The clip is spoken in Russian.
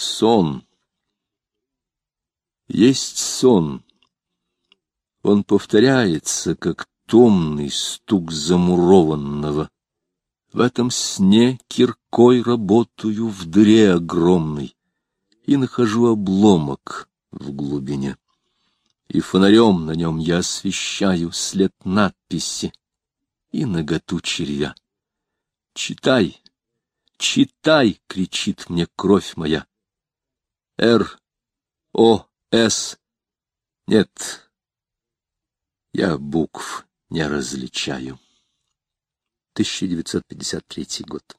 Сон. Есть сон. Он повторяется, как томный стук замурованного. В этом сне киркой работаю в дыре огромной и нахожу обломок в глубине. И фонарем на нем я освещаю след надписи и наготу червя. Читай, читай, кричит мне кровь моя. Р, О, С. Нет, я букв не различаю. 1953 год.